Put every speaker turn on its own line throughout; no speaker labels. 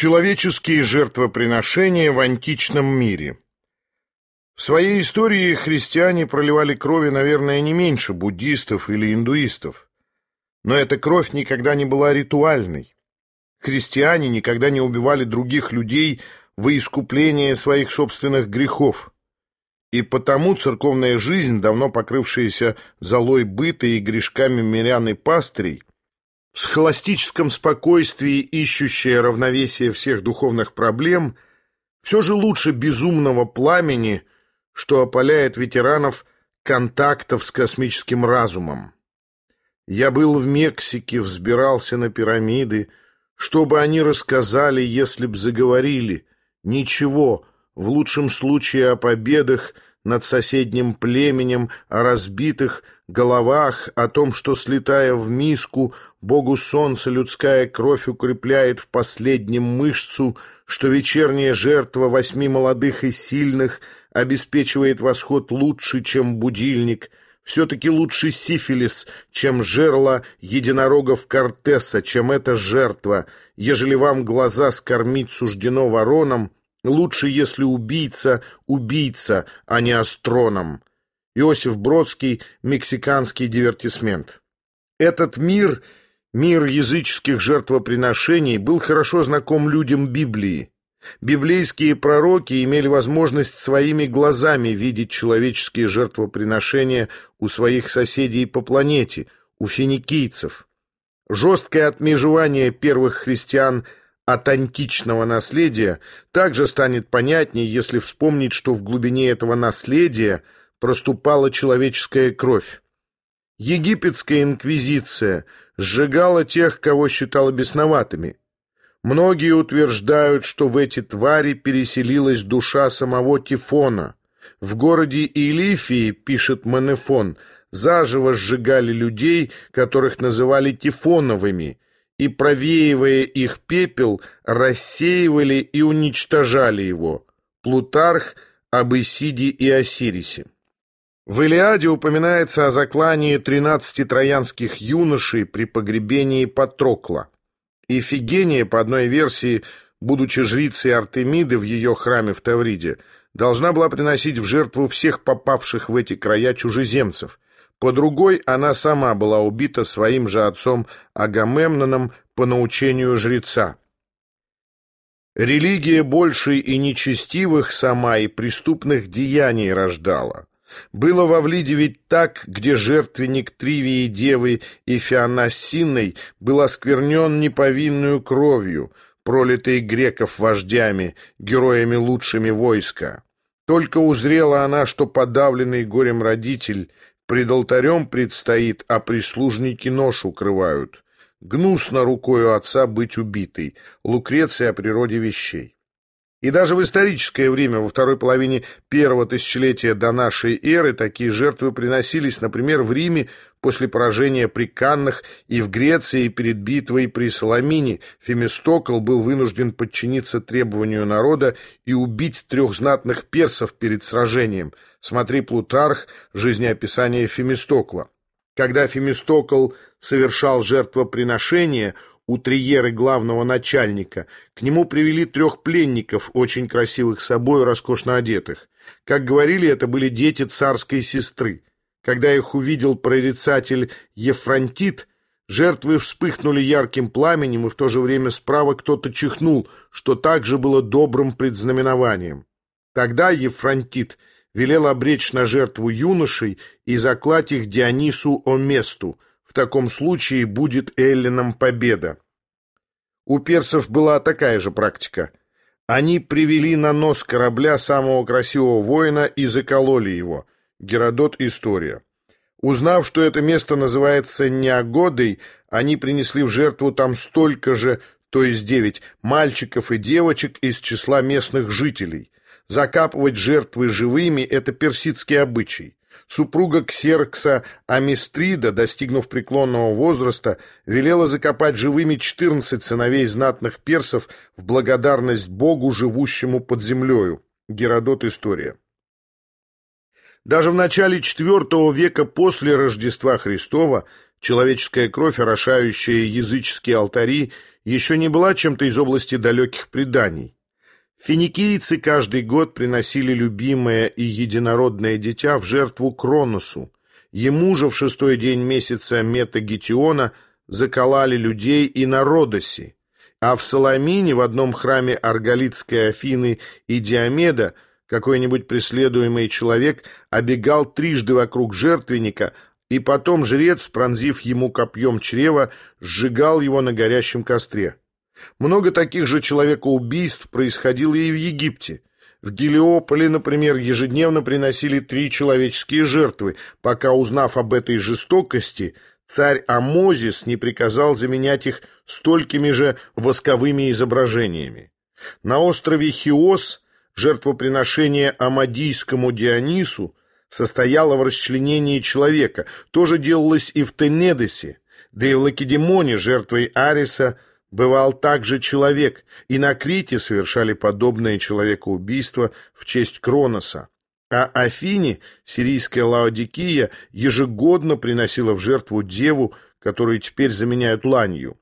Человеческие жертвоприношения в античном мире В своей истории христиане проливали крови, наверное, не меньше буддистов или индуистов. Но эта кровь никогда не была ритуальной. Христиане никогда не убивали других людей во искупление своих собственных грехов. И потому церковная жизнь, давно покрывшаяся золой быта и грешками мирян и пастырей, в схоластическом спокойствии, ищущее равновесие всех духовных проблем, все же лучше безумного пламени, что опаляет ветеранов контактов с космическим разумом. Я был в Мексике, взбирался на пирамиды, чтобы они рассказали, если б заговорили. Ничего, в лучшем случае о победах над соседним племенем, о разбитых головах, о том, что, слетая в миску, Богу солнца людская кровь укрепляет в последнем мышцу, что вечерняя жертва восьми молодых и сильных обеспечивает восход лучше, чем будильник, все-таки лучше сифилис, чем жерло единорогов Кортеса, чем эта жертва, ежели вам глаза скормить суждено вороном, лучше, если убийца — убийца, а не астроном. Иосиф Бродский «Мексиканский дивертисмент». Этот мир, мир языческих жертвоприношений, был хорошо знаком людям Библии. Библейские пророки имели возможность своими глазами видеть человеческие жертвоприношения у своих соседей по планете, у финикийцев. Жесткое отмежевание первых христиан от античного наследия также станет понятнее, если вспомнить, что в глубине этого наследия – проступала человеческая кровь. Египетская инквизиция сжигала тех, кого считала бесноватыми. Многие утверждают, что в эти твари переселилась душа самого Тифона. В городе Илифии, пишет Манефон, заживо сжигали людей, которых называли Тифоновыми, и, провеивая их пепел, рассеивали и уничтожали его. Плутарх об Исиде и Осирисе. В Илиаде упоминается о заклании тринадцати троянских юношей при погребении Патрокла. Ифигения, по одной версии, будучи жрицей Артемиды в ее храме в Тавриде, должна была приносить в жертву всех попавших в эти края чужеземцев. По другой, она сама была убита своим же отцом Агамемноном по научению жреца. Религия большей и нечестивых сама и преступных деяний рождала. Было во Влиде ведь так, где жертвенник Тривии Девы и Феонассиной был осквернен неповинную кровью, пролитой греков вождями, героями лучшими войска. Только узрела она, что подавленный горем родитель пред алтарем предстоит, а прислужники нож укрывают. Гнусно рукою отца быть убитой. Лукреция о природе вещей. И даже в историческое время, во второй половине первого тысячелетия до нашей эры, такие жертвы приносились, например, в Риме после поражения при Каннах и в Греции перед битвой при Соломине. Фемистокл был вынужден подчиниться требованию народа и убить трех знатных персов перед сражением. Смотри Плутарх «Жизнеописание Фемистокла». Когда Фемистокл совершал жертвоприношение, у Триеры главного начальника. К нему привели трех пленников, очень красивых собой, роскошно одетых. Как говорили, это были дети царской сестры. Когда их увидел прорицатель Ефронтит, жертвы вспыхнули ярким пламенем, и в то же время справа кто-то чихнул, что также было добрым предзнаменованием. Тогда Ефронтит велел обречь на жертву юношей и заклать их Дионису Оместу — в таком случае будет Эллинам победа. У персов была такая же практика. Они привели на нос корабля самого красивого воина и закололи его. Геродот История. Узнав, что это место называется Неогодой, они принесли в жертву там столько же, то есть девять, мальчиков и девочек из числа местных жителей. Закапывать жертвы живыми – это персидский обычай. Супруга Ксеркса Амистрида, достигнув преклонного возраста, велела закопать живыми 14 сыновей знатных персов в благодарность Богу, живущему под землею. Геродот История. Даже в начале IV века после Рождества Христова человеческая кровь, орошающая языческие алтари, еще не была чем-то из области далеких преданий. Финикийцы каждый год приносили любимое и единородное дитя в жертву Кроносу. Ему же в шестой день месяца Метагетиона заколали людей и на Родосе, а в Соломине в одном храме Арголитской Афины и Диомеда какой-нибудь преследуемый человек обегал трижды вокруг жертвенника, и потом жрец, пронзив ему копьем чрева, сжигал его на горящем костре. Много таких же человекоубийств происходило и в Египте. В Гелиополе, например, ежедневно приносили три человеческие жертвы, пока, узнав об этой жестокости, царь Амозис не приказал заменять их столькими же восковыми изображениями. На острове Хиос жертвоприношение Амадийскому Дионису состояло в расчленении человека, тоже делалось и в Тенедесе, да и в Лакедемоне жертвой Ариса бывал также человек, и на Крите совершали подобное человекоубийство в честь Кроноса. А Афине, сирийская Лаодикия, ежегодно приносила в жертву деву, которую теперь заменяют ланью.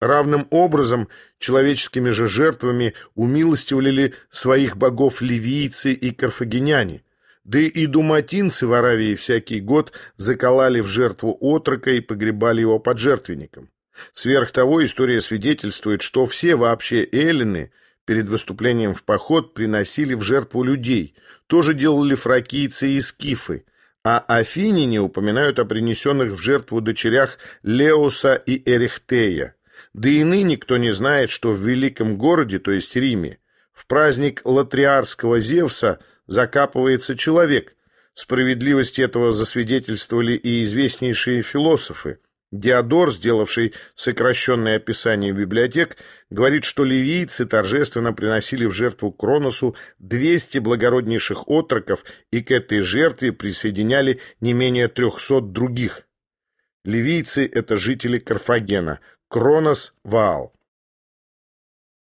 Равным образом человеческими же жертвами умилостивляли своих богов ливийцы и карфагеняне. Да и думатинцы в Аравии всякий год заколали в жертву отрока и погребали его под жертвенником. Сверх того, история свидетельствует, что все вообще эллины перед выступлением в поход приносили в жертву людей, тоже делали фракийцы и скифы, а афиняне упоминают о принесенных в жертву дочерях Леоса и Эрихтея. Да и ныне никто не знает, что в великом городе, то есть Риме, в праздник латриарского Зевса закапывается человек. Справедливости этого засвидетельствовали и известнейшие философы. Диодор, сделавший сокращенное описание библиотек, говорит, что ливийцы торжественно приносили в жертву Кроносу 200 благороднейших отроков и к этой жертве присоединяли не менее 300 других. Ливийцы – это жители Карфагена, Кронос – Ваал.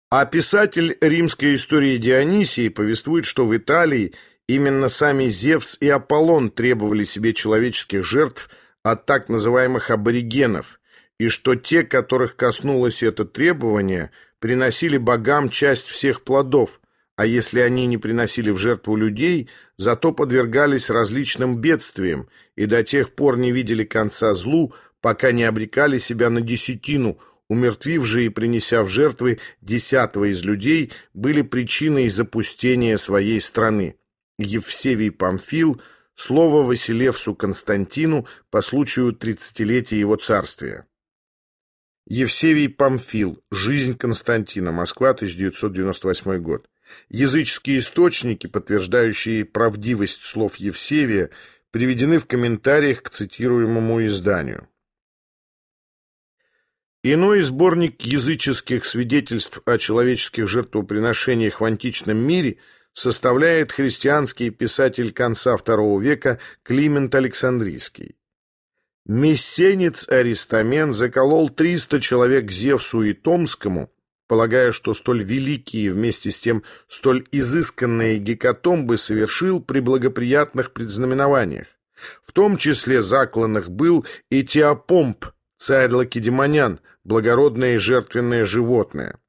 А писатель римской истории Дионисий повествует, что в Италии именно сами Зевс и Аполлон требовали себе человеческих жертв – от так называемых аборигенов, и что те, которых коснулось это требование, приносили богам часть всех плодов, а если они не приносили в жертву людей, зато подвергались различным бедствиям и до тех пор не видели конца злу, пока не обрекали себя на десятину, умертвив же и принеся в жертвы десятого из людей, были причиной запустения своей страны. Евсевий Памфил – Слово Василевсу Константину по случаю тридцатилетия его царствия. Евсевий Памфил. Жизнь Константина. Москва, 1998 год. Языческие источники, подтверждающие правдивость слов Евсевия, приведены в комментариях к цитируемому изданию. Иной сборник языческих свидетельств о человеческих жертвоприношениях в античном мире – составляет христианский писатель конца II века Климент Александрийский. Мессенец Аристамен заколол 300 человек Зевсу и Томскому, полагая, что столь великие вместе с тем столь изысканные гекатомбы совершил при благоприятных предзнаменованиях. В том числе закланных был и Теопомп, царь Лакедемонян, благородное и жертвенное животное.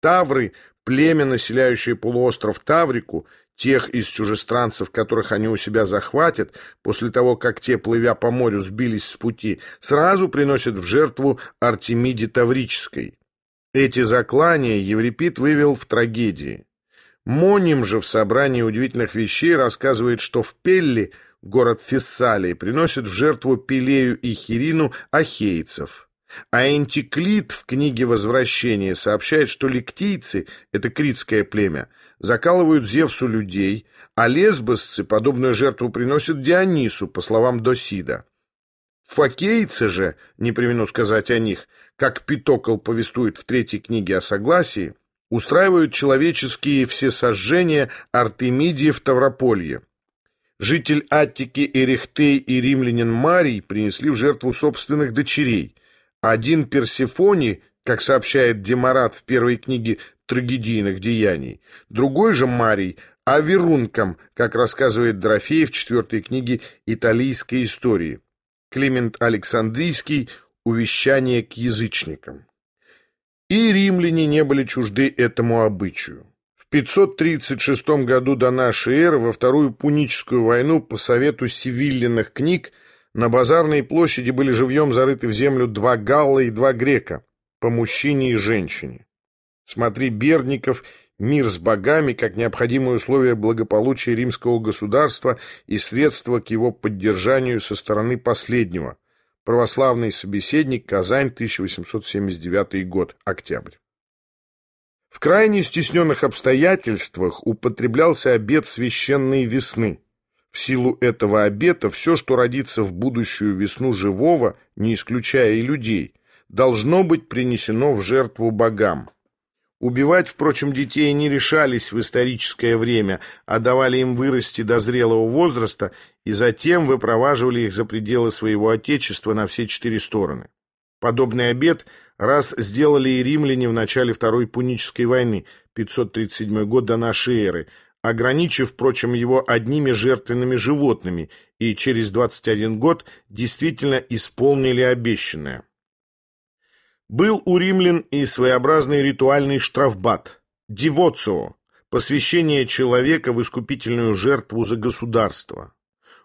Тавры Племя, населяющее полуостров Таврику, тех из чужестранцев, которых они у себя захватят, после того, как те, плывя по морю, сбились с пути, сразу приносят в жертву Артемиде Таврической. Эти заклания Еврипид вывел в трагедии. Моним же в собрании удивительных вещей рассказывает, что в Пелли, город Фессалии, приносят в жертву Пелею и Хирину ахейцев. А Антиклит в книге «Возвращение» сообщает, что ликтийцы, это критское племя, закалывают Зевсу людей, а лесбосцы подобную жертву приносят Дионису, по словам Досида. Факейцы же, не примену сказать о них, как Питокл повествует в третьей книге о согласии, устраивают человеческие всесожжения Артемидии в Таврополье. Житель Аттики Эрихтей и римлянин Марий принесли в жертву собственных дочерей – один Персифони, как сообщает Демарат в первой книге трагедийных деяний, другой же Марий Аверунком, как рассказывает Дорофеев в четвертой книге «Италийской истории». Климент Александрийский «Увещание к язычникам». И римляне не были чужды этому обычаю. В 536 году до нашей эры во Вторую Пуническую войну по совету сивиллиных книг на базарной площади были живьем зарыты в землю два галла и два грека, по мужчине и женщине. Смотри Берников «Мир с богами» как необходимое условие благополучия римского государства и средство к его поддержанию со стороны последнего. Православный собеседник, Казань, 1879 год, октябрь. В крайне стесненных обстоятельствах употреблялся обет священной весны. В силу этого обета все, что родится в будущую весну живого, не исключая и людей, должно быть принесено в жертву богам. Убивать, впрочем, детей не решались в историческое время, а давали им вырасти до зрелого возраста и затем выпроваживали их за пределы своего отечества на все четыре стороны. Подобный обет – раз сделали и римляне в начале Второй Пунической войны, 537 год до нашей эры, ограничив, впрочем, его одними жертвенными животными, и через 21 год действительно исполнили обещанное. Был у римлян и своеобразный ритуальный штрафбат – дивоцио, посвящение человека в искупительную жертву за государство.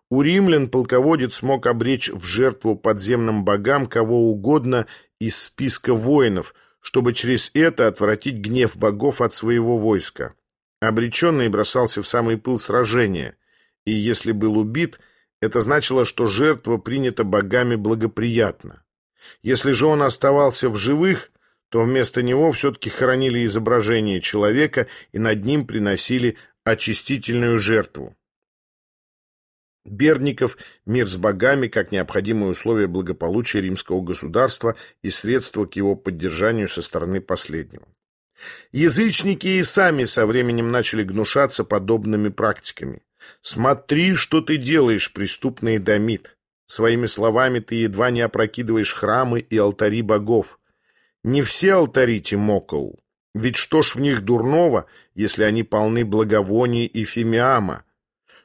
У римлян полководец мог обречь в жертву подземным богам кого угодно из списка воинов, чтобы через это отвратить гнев богов от своего войска. Обреченный бросался в самый пыл сражения, и если был убит, это значило, что жертва принята богами благоприятно. Если же он оставался в живых, то вместо него все-таки хоронили изображение человека и над ним приносили очистительную жертву. Берников «Мир с богами» как необходимое условие благополучия римского государства и средство к его поддержанию со стороны последнего. Язычники и сами со временем начали гнушаться подобными практиками. «Смотри, что ты делаешь, преступный Дамид! Своими словами ты едва не опрокидываешь храмы и алтари богов. Не все алтари Тимокол, ведь что ж в них дурного, если они полны благовоний и фимиама?»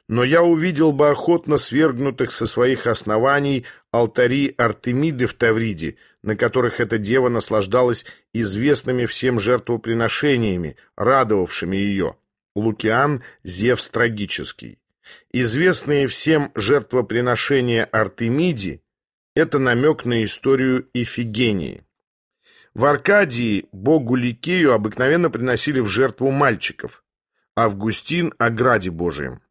но я увидел бы охотно свергнутых со своих оснований алтари Артемиды в Тавриде, на которых эта дева наслаждалась известными всем жертвоприношениями, радовавшими ее. Лукиан – Зевс трагический. Известные всем жертвоприношения Артемиде – это намек на историю Ифигении. В Аркадии богу Ликею обыкновенно приносили в жертву мальчиков, Августин – о граде Божием.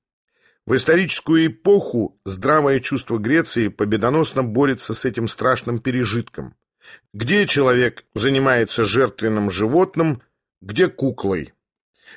В историческую эпоху здравое чувство Греции победоносно борется с этим страшным пережитком. Где человек занимается жертвенным животным, где куклой.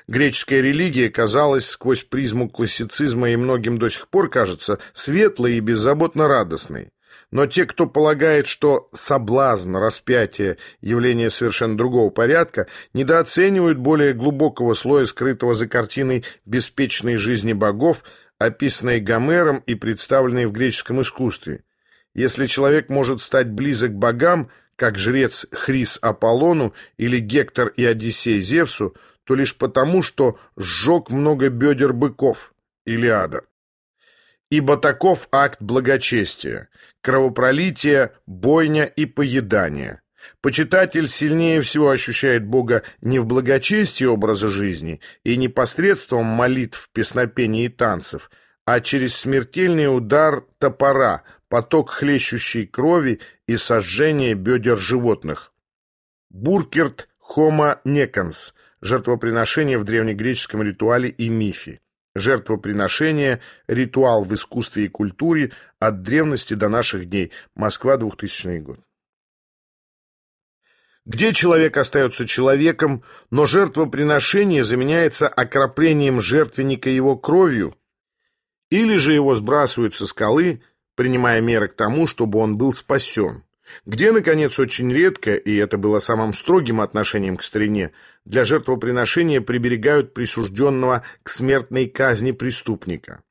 Греческая религия казалась сквозь призму классицизма и многим до сих пор кажется светлой и беззаботно радостной. Но те, кто полагает, что соблазн, распятие – явление совершенно другого порядка, недооценивают более глубокого слоя, скрытого за картиной беспечной жизни богов, описанной Гомером и представленной в греческом искусстве. Если человек может стать близок богам, как жрец Хрис Аполлону или Гектор и Одиссей Зевсу, то лишь потому, что сжег много бедер быков, Илиада. Ибо таков акт благочестия, кровопролитие, бойня и поедание. Почитатель сильнее всего ощущает Бога не в благочестии образа жизни и не посредством молитв, песнопений и танцев, а через смертельный удар топора, поток хлещущей крови и сожжение бедер животных. Буркерт Хома Неканс. Жертвоприношение в древнегреческом ритуале и мифе. Жертвоприношение – ритуал в искусстве и культуре от древности до наших дней. Москва, 2000 год где человек остается человеком, но жертвоприношение заменяется окроплением жертвенника его кровью, или же его сбрасывают со скалы, принимая меры к тому, чтобы он был спасен. Где, наконец, очень редко, и это было самым строгим отношением к старине, для жертвоприношения приберегают присужденного к смертной казни преступника.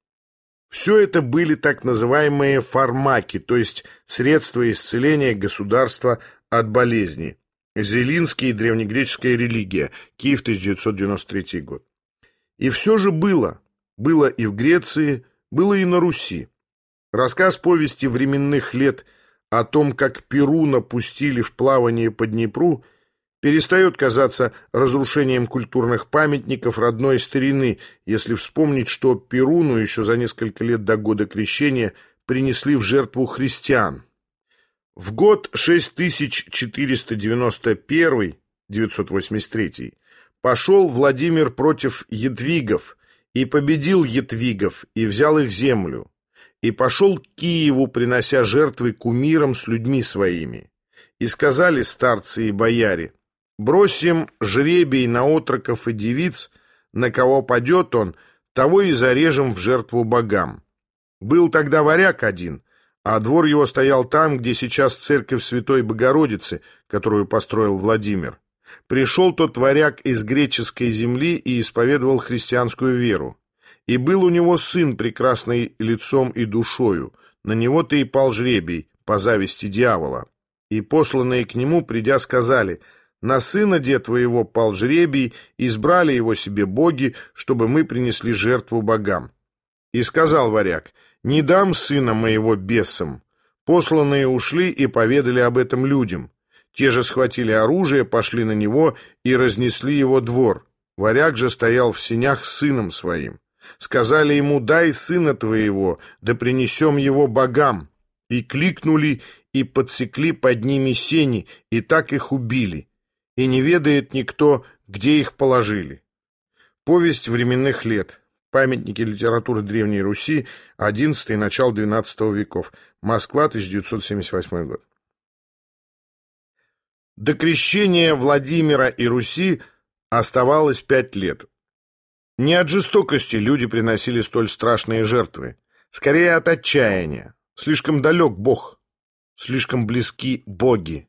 Все это были так называемые фармаки, то есть средства исцеления государства от болезни. Зелинский и древнегреческая религия. Киев, 1993 год. И все же было. Было и в Греции, было и на Руси. Рассказ повести временных лет о том, как Перу напустили в плавание по Днепру, перестает казаться разрушением культурных памятников родной старины, если вспомнить, что Перуну еще за несколько лет до года крещения принесли в жертву христиан. В год 6491 983 пошел Владимир против едвигов и победил едвигов и взял их землю, и пошел к Киеву, принося жертвы кумирам с людьми своими. И сказали старцы и бояре, бросим жребий на отроков и девиц, на кого падет он, того и зарежем в жертву богам. Был тогда варяг один, а двор его стоял там, где сейчас церковь Святой Богородицы, которую построил Владимир. Пришел тот варяг из греческой земли и исповедовал христианскую веру. И был у него сын, прекрасный лицом и душою, на него-то и пал жребий, по зависти дьявола. И посланные к нему, придя, сказали, «На сына де твоего пал жребий, избрали его себе боги, чтобы мы принесли жертву богам». И сказал варяг, «Не дам сына моего бесам». Посланные ушли и поведали об этом людям. Те же схватили оружие, пошли на него и разнесли его двор. Варяг же стоял в сенях с сыном своим. Сказали ему, дай сына твоего, да принесем его богам. И кликнули, и подсекли под ними сени, и так их убили. И не ведает никто, где их положили. Повесть временных лет. Памятники литературы Древней Руси, XI и начало XII веков. Москва, 1978 год. До крещения Владимира и Руси оставалось пять лет. Не от жестокости люди приносили столь страшные жертвы, скорее от отчаяния. Слишком далек Бог, слишком близки боги,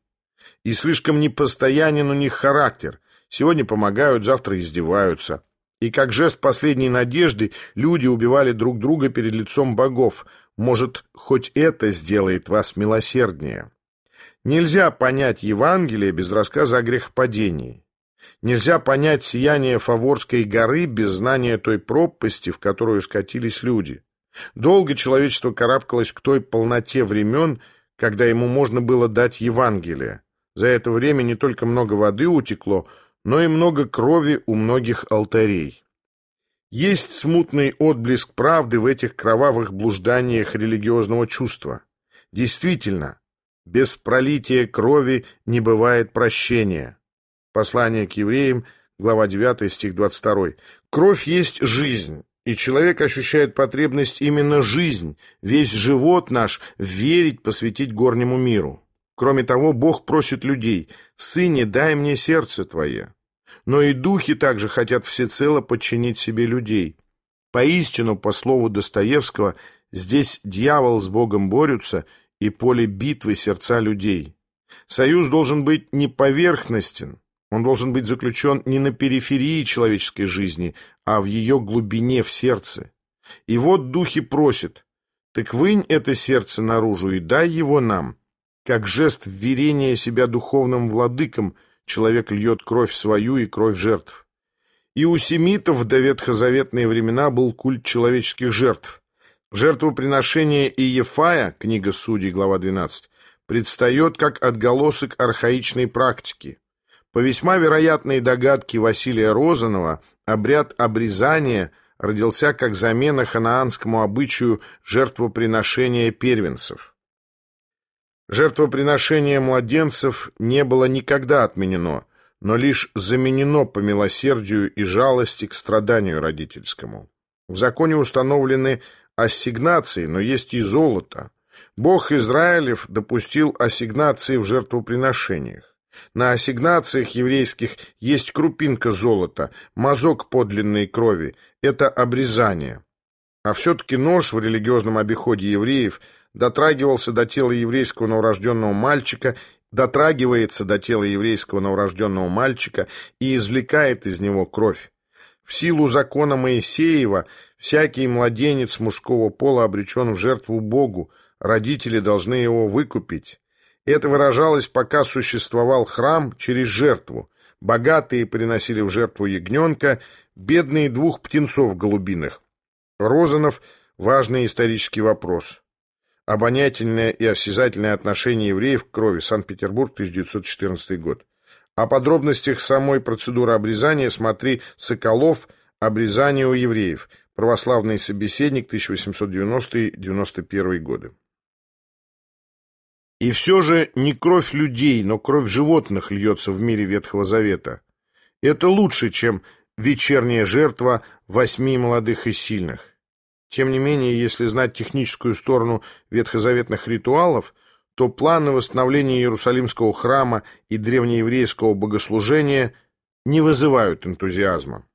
и слишком непостоянен у них характер. Сегодня помогают, завтра издеваются. И как жест последней надежды люди убивали друг друга перед лицом богов. Может, хоть это сделает вас милосерднее. Нельзя понять Евангелие без рассказа о грехопадении. Нельзя понять сияние Фаворской горы без знания той пропасти, в которую скатились люди. Долго человечество карабкалось к той полноте времен, когда ему можно было дать Евангелие. За это время не только много воды утекло, но и много крови у многих алтарей. Есть смутный отблеск правды в этих кровавых блужданиях религиозного чувства. Действительно, без пролития крови не бывает прощения. Послание к евреям, глава 9, стих 22. Кровь есть жизнь, и человек ощущает потребность именно жизнь, весь живот наш верить, посвятить горнему миру. Кроме того, Бог просит людей, «Сыне, дай мне сердце твое». Но и духи также хотят всецело подчинить себе людей. Поистину, по слову Достоевского, здесь дьявол с Богом борются, и поле битвы сердца людей. Союз должен быть не поверхностен, он должен быть заключен не на периферии человеческой жизни, а в ее глубине, в сердце. И вот духи просят, так вынь это сердце наружу и дай его нам. Как жест вверения себя духовным владыкам человек льет кровь свою и кровь жертв. И у семитов до ветхозаветные времена был культ человеческих жертв. Жертвоприношение Иефая, книга Судей, глава 12, предстает как отголосок архаичной практики. По весьма вероятной догадке Василия Розанова, обряд обрезания родился как замена ханаанскому обычаю жертвоприношения первенцев. Жертвоприношение младенцев не было никогда отменено, но лишь заменено по милосердию и жалости к страданию родительскому. В законе установлены ассигнации, но есть и золото. Бог Израилев допустил ассигнации в жертвоприношениях. На ассигнациях еврейских есть крупинка золота, мазок подлинной крови. Это обрезание. А все-таки нож в религиозном обиходе евреев дотрагивался до тела еврейского новорожденного мальчика, дотрагивается до тела еврейского новорожденного мальчика и извлекает из него кровь. В силу закона Моисеева всякий младенец мужского пола обречен в жертву Богу, родители должны его выкупить. Это выражалось, пока существовал храм, через жертву. Богатые приносили в жертву ягненка, бедные двух птенцов голубиных. Розанов – важный исторический вопрос. Обонятельное и осязательное отношение евреев к крови. Санкт-Петербург, 1914 год. О подробностях самой процедуры обрезания смотри «Соколов. Обрезание у евреев. Православный собеседник, 1890-91 годы». И все же не кровь людей, но кровь животных льется в мире Ветхого Завета. Это лучше, чем вечерняя жертва восьми молодых и сильных. Тем не менее, если знать техническую сторону ветхозаветных ритуалов – то планы восстановления Иерусалимского храма и древнееврейского богослужения не вызывают энтузиазма.